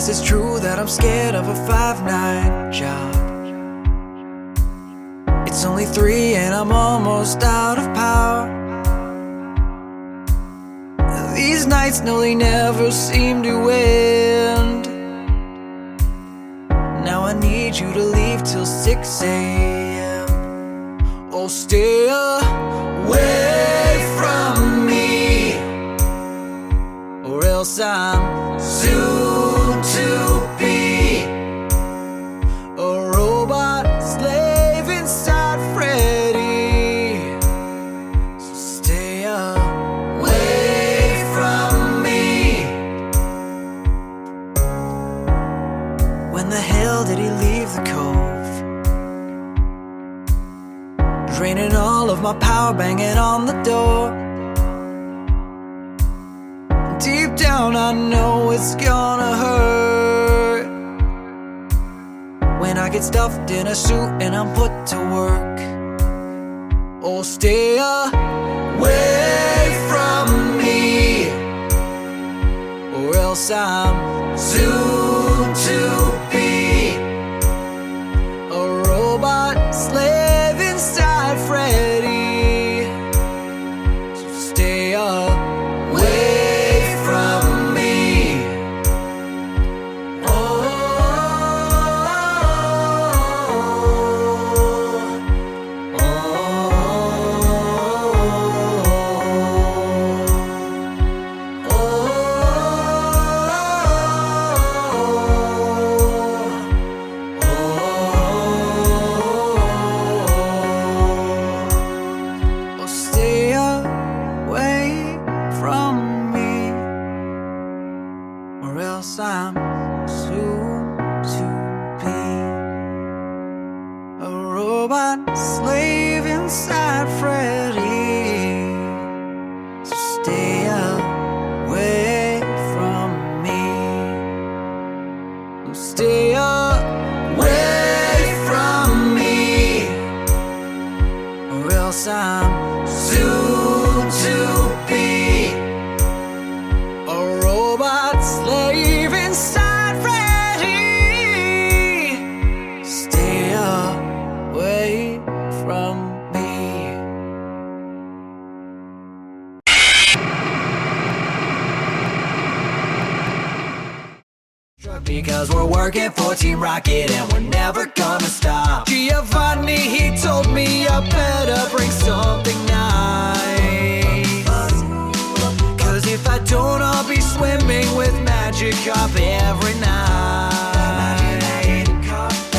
guess it's true that I'm scared of a five night job. It's only three and I'm almost out of power. These nights nearly never seem to end. Now I need you to leave till 6 a.m. Oh, stay away Draining all of my power, banging on the door. Deep down, I know it's gonna hurt. When I get stuffed in a suit and I'm put to work. Oh, stay away from me, or else I'm soon to I'm soon to be a robot slave inside Freddy. So stay away from me. Stay away from me or else I'm Because we're working for Team Rocket and we're never gonna stop. Giovanni, he told me I better bring something nice. Cause if I don't, I'll be swimming with Magic Carp every night.